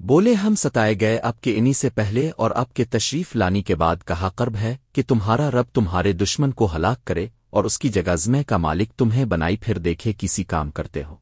بولے ہم ستائے گئے اب کے انہی سے پہلے اور اب کے تشریف لانی کے بعد کہا قرب ہے کہ تمہارا رب تمہارے دشمن کو ہلاک کرے اور اس کی جگہ زمے کا مالک تمہیں بنائی پھر دیکھے کسی کام کرتے ہو۔